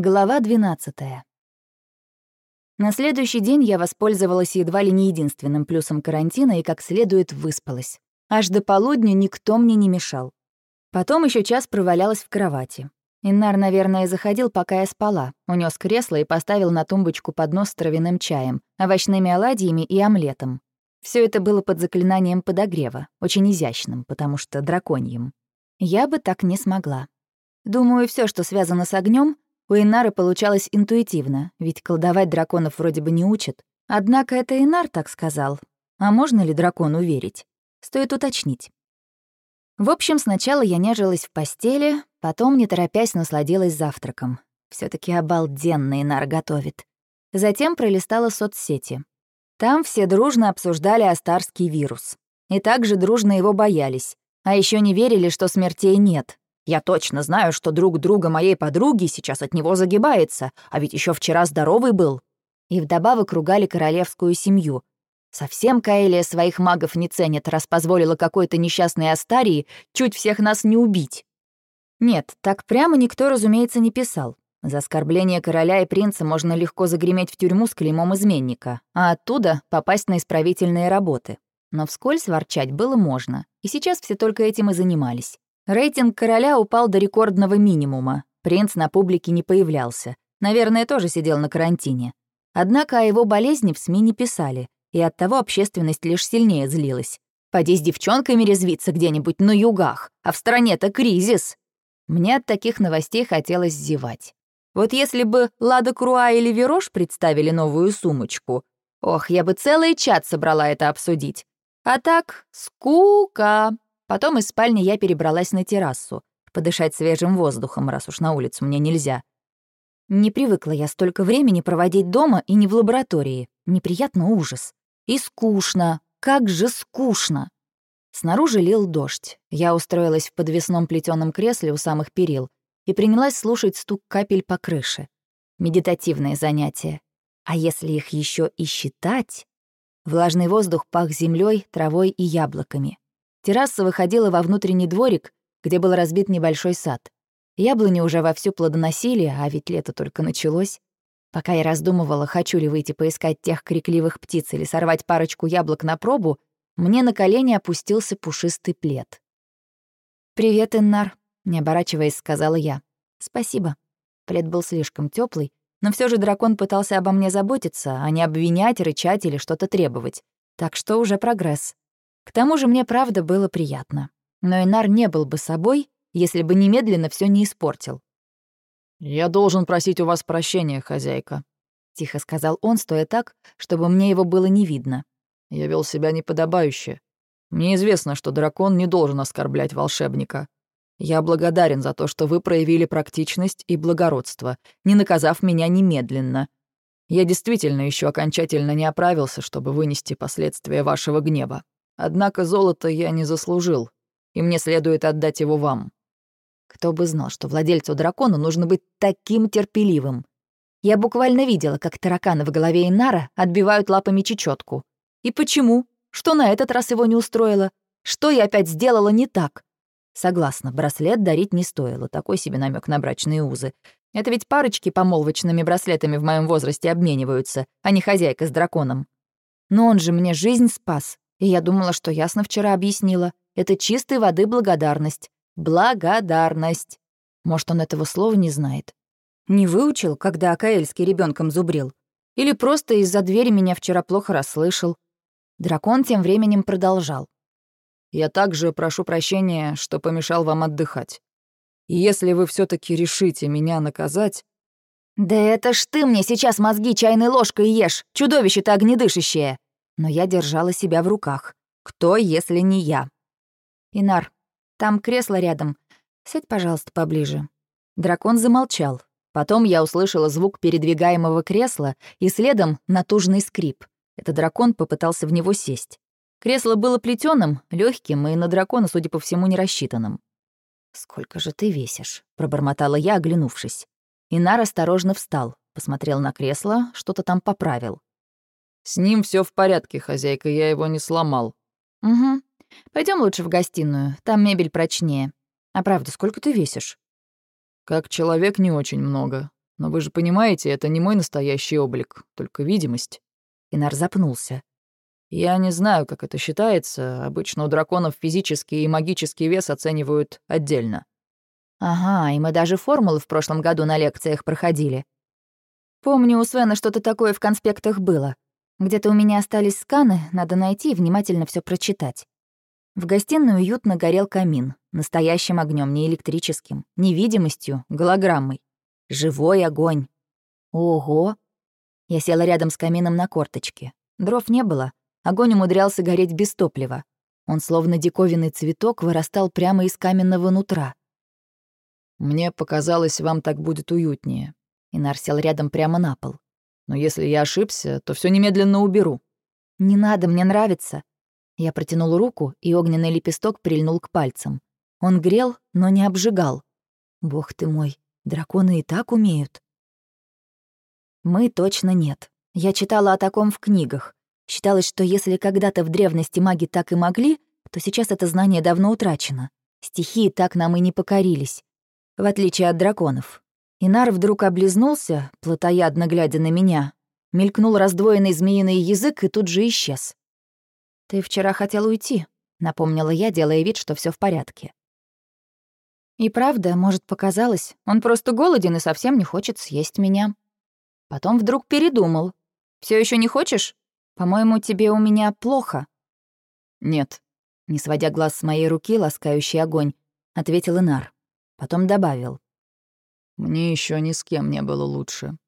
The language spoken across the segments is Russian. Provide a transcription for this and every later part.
Глава 12. На следующий день я воспользовалась едва ли не единственным плюсом карантина и как следует выспалась. Аж до полудня никто мне не мешал. Потом еще час провалялась в кровати. Иннар, наверное, заходил, пока я спала, унес кресло и поставил на тумбочку поднос с травяным чаем, овощными оладьями и омлетом. Все это было под заклинанием подогрева, очень изящным, потому что драконьим. Я бы так не смогла. Думаю, все, что связано с огнем, у Инары получалось интуитивно, ведь колдовать драконов вроде бы не учат. Однако это Инар так сказал. А можно ли дракону верить? Стоит уточнить. В общем, сначала я нежилась в постели, потом, не торопясь, насладилась завтраком. все таки обалденно Инар готовит. Затем пролистала соцсети. Там все дружно обсуждали астарский вирус. И также дружно его боялись. А еще не верили, что смертей нет, я точно знаю, что друг друга моей подруги сейчас от него загибается, а ведь еще вчера здоровый был. И вдобавок ругали королевскую семью. Совсем Каэлия своих магов не ценит, раз позволила какой-то несчастной Астарии чуть всех нас не убить. Нет, так прямо никто, разумеется, не писал. За оскорбление короля и принца можно легко загреметь в тюрьму с клеймом изменника, а оттуда попасть на исправительные работы. Но вскользь ворчать было можно, и сейчас все только этим и занимались. Рейтинг короля упал до рекордного минимума. Принц на публике не появлялся. Наверное, тоже сидел на карантине. Однако о его болезни в СМИ не писали, и оттого общественность лишь сильнее злилась. Поди с девчонками резвиться где-нибудь на югах, а в стране-то кризис. Мне от таких новостей хотелось зевать. Вот если бы Лада Круа или Верош представили новую сумочку, ох, я бы целый чат собрала это обсудить. А так, скука. Потом из спальни я перебралась на террасу, подышать свежим воздухом, раз уж на улицу мне нельзя. Не привыкла я столько времени проводить дома и не в лаборатории. Неприятно ужас. И скучно. Как же скучно. Снаружи лил дождь. Я устроилась в подвесном плетеном кресле у самых перил и принялась слушать стук капель по крыше. Медитативное занятие. А если их еще и считать? Влажный воздух пах землей, травой и яблоками. Терраса выходила во внутренний дворик, где был разбит небольшой сад. Яблони уже вовсю плодоносили, а ведь лето только началось. Пока я раздумывала, хочу ли выйти поискать тех крикливых птиц или сорвать парочку яблок на пробу, мне на колени опустился пушистый плед. «Привет, Иннар», — не оборачиваясь, сказала я. «Спасибо». Плед был слишком теплый, но все же дракон пытался обо мне заботиться, а не обвинять, рычать или что-то требовать. Так что уже прогресс. К тому же мне правда было приятно. Но Инар не был бы собой, если бы немедленно все не испортил. «Я должен просить у вас прощения, хозяйка», — тихо сказал он, стоя так, чтобы мне его было не видно. «Я вел себя неподобающе. Мне известно, что дракон не должен оскорблять волшебника. Я благодарен за то, что вы проявили практичность и благородство, не наказав меня немедленно. Я действительно еще окончательно не оправился, чтобы вынести последствия вашего гнева. Однако золото я не заслужил, и мне следует отдать его вам. Кто бы знал, что владельцу дракона нужно быть таким терпеливым. Я буквально видела, как тараканы в голове Инара отбивают лапами чечетку. И почему? Что на этот раз его не устроило? Что я опять сделала не так? Согласна, браслет дарить не стоило, такой себе намек на брачные узы. Это ведь парочки помолвочными браслетами в моем возрасте обмениваются, а не хозяйка с драконом. Но он же мне жизнь спас, и я думала, что ясно вчера объяснила. Это чистой воды благодарность. Благодарность. Может, он этого слова не знает. Не выучил, когда Акаэльский ребенком зубрил. Или просто из-за двери меня вчера плохо расслышал. Дракон тем временем продолжал. «Я также прошу прощения, что помешал вам отдыхать. И если вы все таки решите меня наказать...» «Да это ж ты мне сейчас мозги чайной ложкой ешь, чудовище ты огнедышащее!» Но я держала себя в руках. Кто, если не я? «Инар, там кресло рядом. Сядь, пожалуйста, поближе». Дракон замолчал. Потом я услышала звук передвигаемого кресла и следом натужный скрип. Это дракон попытался в него сесть. Кресло было плетеным, легким и на дракона, судя по всему, не рассчитанным. «Сколько же ты весишь?» — пробормотала я, оглянувшись. Инар осторожно встал, посмотрел на кресло, что-то там поправил. «С ним все в порядке, хозяйка, я его не сломал». «Угу. Пойдем лучше в гостиную, там мебель прочнее. А правда, сколько ты весишь?» «Как человек не очень много. Но вы же понимаете, это не мой настоящий облик, только видимость». Инар запнулся. «Я не знаю, как это считается. Обычно у драконов физический и магический вес оценивают отдельно». «Ага, и мы даже формулы в прошлом году на лекциях проходили. Помню, у Свена что-то такое в конспектах было. Где-то у меня остались сканы, надо найти и внимательно все прочитать. В гостиной уютно горел камин, настоящим огнем, не электрическим, невидимостью, голограммой. Живой огонь. Ого! Я села рядом с камином на корточке. Дров не было, огонь умудрялся гореть без топлива. Он, словно диковинный цветок, вырастал прямо из каменного нутра. «Мне показалось, вам так будет уютнее». Инар сел рядом прямо на пол. «Но если я ошибся, то все немедленно уберу». «Не надо, мне нравится». Я протянул руку, и огненный лепесток прильнул к пальцам. Он грел, но не обжигал. Бог ты мой, драконы и так умеют. Мы точно нет. Я читала о таком в книгах. Считалось, что если когда-то в древности маги так и могли, то сейчас это знание давно утрачено. Стихии так нам и не покорились. В отличие от драконов. Инар вдруг облизнулся, плотоядно глядя на меня. Мелькнул раздвоенный змеиный язык и тут же исчез. «Ты вчера хотел уйти», — напомнила я, делая вид, что все в порядке. И правда, может, показалось, он просто голоден и совсем не хочет съесть меня. Потом вдруг передумал. Все еще не хочешь? По-моему, тебе у меня плохо». «Нет», — не сводя глаз с моей руки, ласкающий огонь, ответил Инар. Потом добавил. «Мне еще ни с кем не было лучше».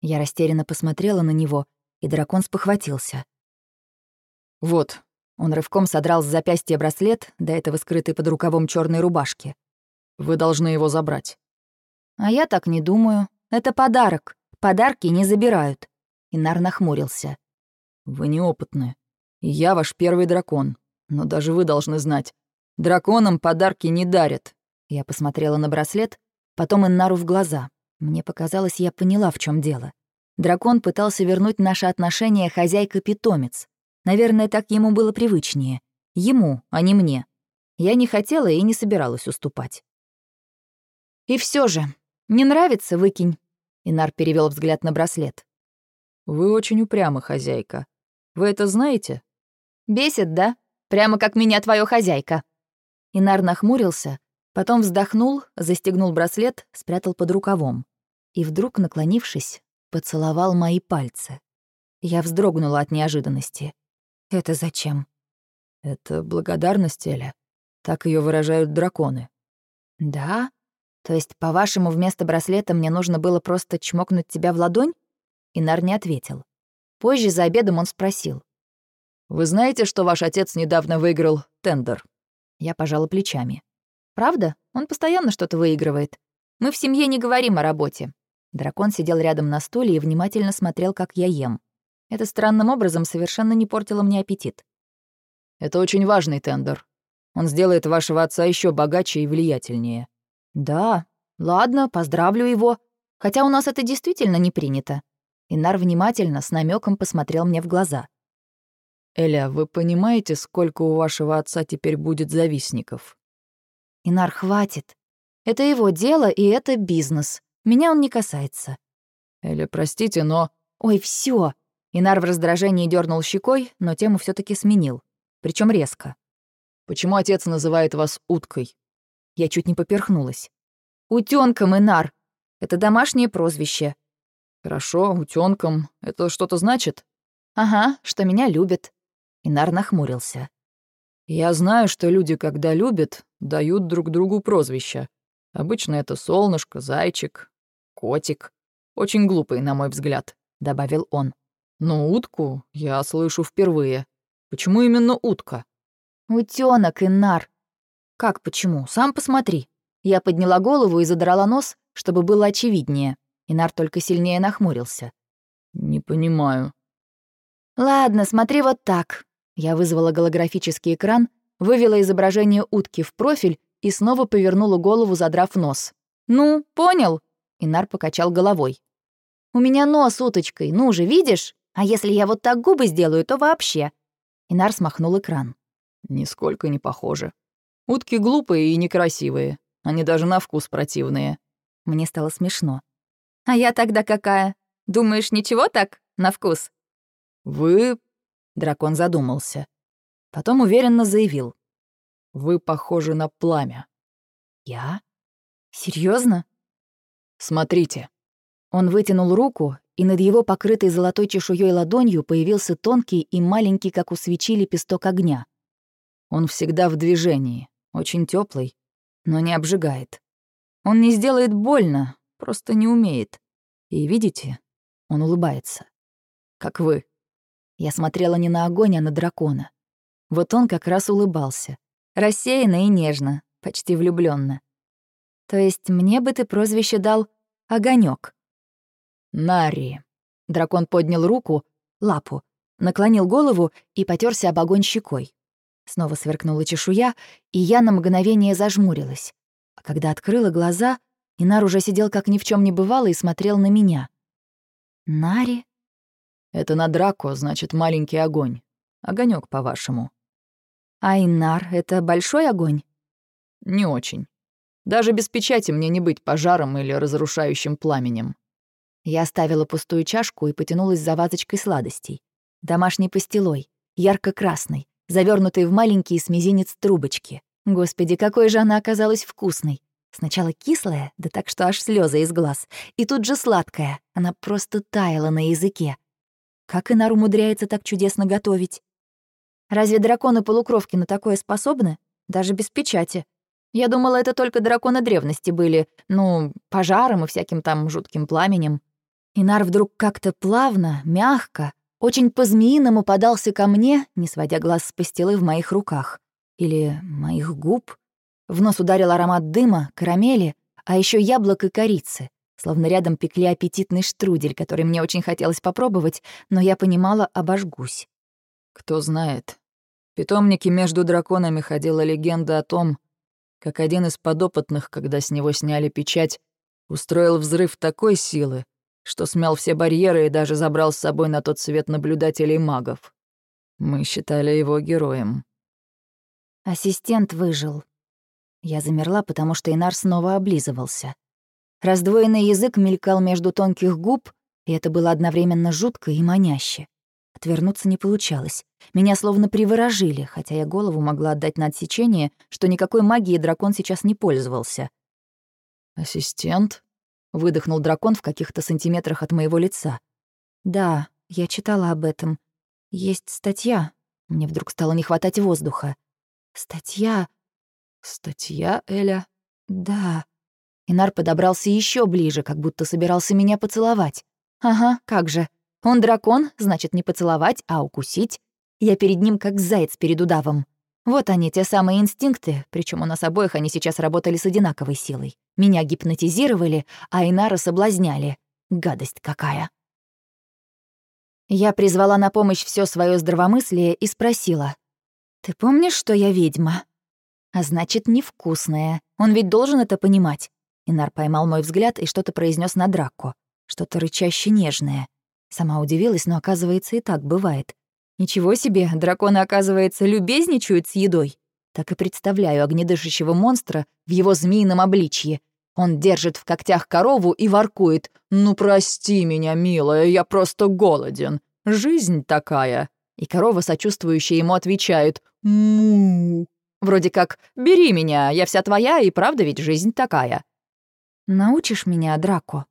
Я растерянно посмотрела на него, и дракон спохватился. «Вот». Он рывком содрал с запястья браслет, до этого скрытый под рукавом черной рубашки. «Вы должны его забрать». «А я так не думаю. Это подарок. Подарки не забирают». Инар нахмурился. «Вы неопытны. Я ваш первый дракон. Но даже вы должны знать. Драконам подарки не дарят». Я посмотрела на браслет, потом Иннару в глаза. Мне показалось, я поняла, в чем дело. Дракон пытался вернуть наши отношения хозяйка-питомец. Наверное, так ему было привычнее. Ему, а не мне. Я не хотела и не собиралась уступать. «И все же, не нравится, выкинь». Инар перевел взгляд на браслет. «Вы очень упрямы, хозяйка. Вы это знаете?» «Бесит, да? Прямо как меня твоя хозяйка». Инар нахмурился, потом вздохнул, застегнул браслет, спрятал под рукавом. И вдруг, наклонившись, поцеловал мои пальцы. Я вздрогнула от неожиданности. «Это зачем?» «Это благодарность, Эля. Так ее выражают драконы». «Да? То есть, по-вашему, вместо браслета мне нужно было просто чмокнуть тебя в ладонь?» Инар не ответил. Позже за обедом он спросил. «Вы знаете, что ваш отец недавно выиграл тендер?» Я пожала плечами. «Правда? Он постоянно что-то выигрывает. Мы в семье не говорим о работе». Дракон сидел рядом на стуле и внимательно смотрел, как я ем. Это странным образом совершенно не портило мне аппетит. «Это очень важный тендер. Он сделает вашего отца еще богаче и влиятельнее». «Да, ладно, поздравлю его. Хотя у нас это действительно не принято». Инар внимательно, с намеком посмотрел мне в глаза. «Эля, вы понимаете, сколько у вашего отца теперь будет завистников?» «Инар, хватит. Это его дело, и это бизнес. Меня он не касается». «Эля, простите, но...» «Ой, все. Инар в раздражении дернул щекой, но тему все таки сменил. причем резко. «Почему отец называет вас уткой?» Я чуть не поперхнулась. «Утёнком, Инар! Это домашнее прозвище». «Хорошо, утёнком. Это что-то значит?» «Ага, что меня любят». Инар нахмурился. «Я знаю, что люди, когда любят, дают друг другу прозвища. Обычно это солнышко, зайчик, котик. Очень глупый, на мой взгляд», — добавил он. Но утку я слышу впервые. Почему именно утка? Утёнок, Иннар. Как почему? Сам посмотри. Я подняла голову и задрала нос, чтобы было очевиднее. Инар только сильнее нахмурился. Не понимаю. Ладно, смотри вот так. Я вызвала голографический экран, вывела изображение утки в профиль и снова повернула голову, задрав нос. «Ну, понял?» Инар покачал головой. «У меня нос уточкой, ну же, видишь?» А если я вот так губы сделаю, то вообще...» Инар смахнул экран. «Нисколько не похоже. Утки глупые и некрасивые. Они даже на вкус противные». Мне стало смешно. А я тогда какая? Думаешь, ничего так? На вкус?» «Вы...» — дракон задумался. Потом уверенно заявил. «Вы похожи на пламя». «Я? Серьезно? «Смотрите». Он вытянул руку, и над его покрытой золотой чешуей ладонью появился тонкий и маленький, как у свечи, лепесток огня. Он всегда в движении, очень теплый, но не обжигает. Он не сделает больно, просто не умеет. И видите, он улыбается. Как вы. Я смотрела не на огонь, а на дракона. Вот он как раз улыбался. Рассеянно и нежно, почти влюбленно. То есть мне бы ты прозвище дал огонек. Нари. Дракон поднял руку, лапу, наклонил голову и потерся об огонь щекой. Снова сверкнула чешуя, и я на мгновение зажмурилась. А когда открыла глаза, Инар уже сидел как ни в чем не бывало и смотрел на меня. «Нари?» «Это на Драко, значит, маленький огонь. Огонек, по-вашему». «А Инар — это большой огонь?» «Не очень. Даже без печати мне не быть пожаром или разрушающим пламенем. Я оставила пустую чашку и потянулась за вазочкой сладостей. Домашней пастилой, ярко-красной, завернутой в маленькие с мизинец трубочки. Господи, какой же она оказалась вкусной. Сначала кислая, да так что аж слезы из глаз, и тут же сладкая, она просто таяла на языке. Как Инар умудряется так чудесно готовить? Разве драконы-полукровки на такое способны? Даже без печати. Я думала, это только драконы древности были, ну, пожаром и всяким там жутким пламенем. Инар вдруг как-то плавно, мягко, очень по-змеиному подался ко мне, не сводя глаз с пастилы в моих руках. Или моих губ. В нос ударил аромат дыма, карамели, а еще яблок и корицы. Словно рядом пекли аппетитный штрудель, который мне очень хотелось попробовать, но я понимала, обожгусь. Кто знает. В питомнике между драконами ходила легенда о том, как один из подопытных, когда с него сняли печать, устроил взрыв такой силы, что смял все барьеры и даже забрал с собой на тот свет наблюдателей магов. Мы считали его героем. Ассистент выжил. Я замерла, потому что Инар снова облизывался. Раздвоенный язык мелькал между тонких губ, и это было одновременно жутко и маняще. Отвернуться не получалось. Меня словно приворожили, хотя я голову могла отдать на отсечение, что никакой магией дракон сейчас не пользовался. «Ассистент?» Выдохнул дракон в каких-то сантиметрах от моего лица. Да, я читала об этом. Есть статья. Мне вдруг стало не хватать воздуха. Статья... Статья, Эля? Да. Инар подобрался еще ближе, как будто собирался меня поцеловать. Ага, как же. Он дракон, значит, не поцеловать, а укусить. Я перед ним как заяц перед удавом. Вот они, те самые инстинкты, причем у нас обоих они сейчас работали с одинаковой силой. Меня гипнотизировали, а Инара соблазняли. Гадость какая. Я призвала на помощь все свое здравомыслие и спросила. «Ты помнишь, что я ведьма?» «А значит, невкусная. Он ведь должен это понимать». Инар поймал мой взгляд и что-то произнес на драку. Что-то рычаще нежное. Сама удивилась, но оказывается и так бывает. Ничего себе, драконы, оказывается, любезничают с едой. Так и представляю огнедышащего монстра в его змеином обличье. Он держит в когтях корову и воркует. «Ну, прости меня, милая, я просто голоден. Жизнь такая». И корова, сочувствующая ему, отвечает «Му». Вроде как «Бери меня, я вся твоя, и правда ведь жизнь такая». «Научишь меня, Драко?»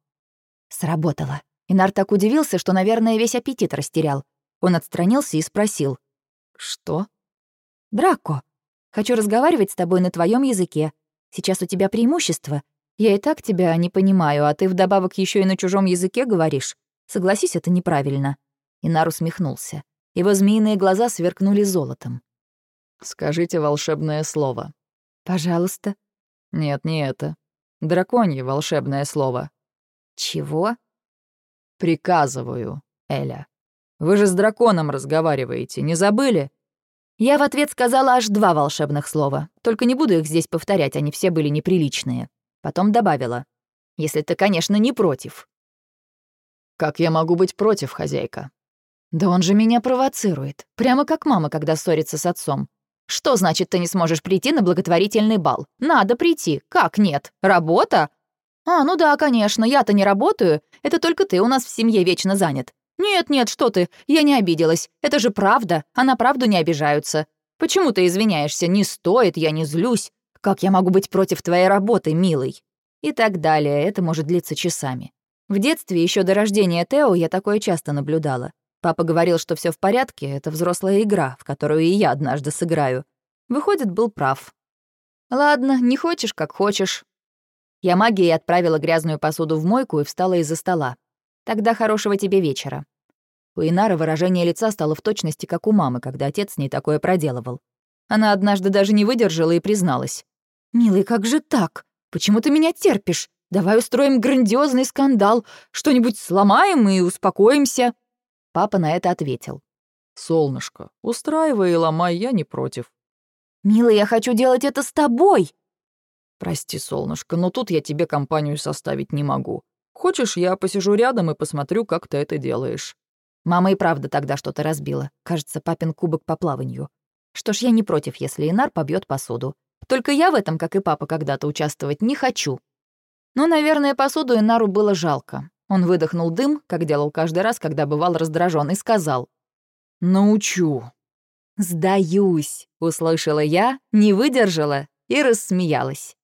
Сработало. Инар так удивился, что, наверное, весь аппетит растерял. Он отстранился и спросил. «Что?» «Драко, хочу разговаривать с тобой на твоем языке. Сейчас у тебя преимущество. Я и так тебя не понимаю, а ты вдобавок еще и на чужом языке говоришь. Согласись, это неправильно». Инар усмехнулся. Его змеиные глаза сверкнули золотом. «Скажите волшебное слово». «Пожалуйста». «Нет, не это. Драконье волшебное слово». «Чего?» «Приказываю, Эля». Вы же с драконом разговариваете, не забыли?» Я в ответ сказала аж два волшебных слова. Только не буду их здесь повторять, они все были неприличные. Потом добавила. «Если ты, конечно, не против». «Как я могу быть против, хозяйка?» «Да он же меня провоцирует. Прямо как мама, когда ссорится с отцом. Что значит, ты не сможешь прийти на благотворительный бал? Надо прийти. Как нет? Работа? «А, ну да, конечно, я-то не работаю. Это только ты у нас в семье вечно занят. Нет-нет, что ты, я не обиделась. Это же правда, а на правду не обижаются. Почему ты извиняешься? Не стоит, я не злюсь. Как я могу быть против твоей работы, милый?» И так далее, это может длиться часами. В детстве, еще до рождения Тео, я такое часто наблюдала. Папа говорил, что все в порядке, это взрослая игра, в которую и я однажды сыграю. Выходит, был прав. Ладно, не хочешь, как хочешь. Я магией отправила грязную посуду в мойку и встала из-за стола. Тогда хорошего тебе вечера. У Инары выражение лица стало в точности, как у мамы, когда отец с ней такое проделывал. Она однажды даже не выдержала и призналась. «Милый, как же так? Почему ты меня терпишь? Давай устроим грандиозный скандал, что-нибудь сломаем и успокоимся». Папа на это ответил. «Солнышко, устраивай и ломай, я не против». «Милый, я хочу делать это с тобой!» «Прости, солнышко, но тут я тебе компанию составить не могу. Хочешь, я посижу рядом и посмотрю, как ты это делаешь». Мама и правда тогда что-то разбила. Кажется, папин кубок по плаванию. Что ж, я не против, если Инар побьет посуду. Только я в этом, как и папа когда-то, участвовать не хочу. Ну, наверное, посуду Инару было жалко. Он выдохнул дым, как делал каждый раз, когда бывал раздражен, и сказал. «Научу». «Сдаюсь», — услышала я, не выдержала и рассмеялась.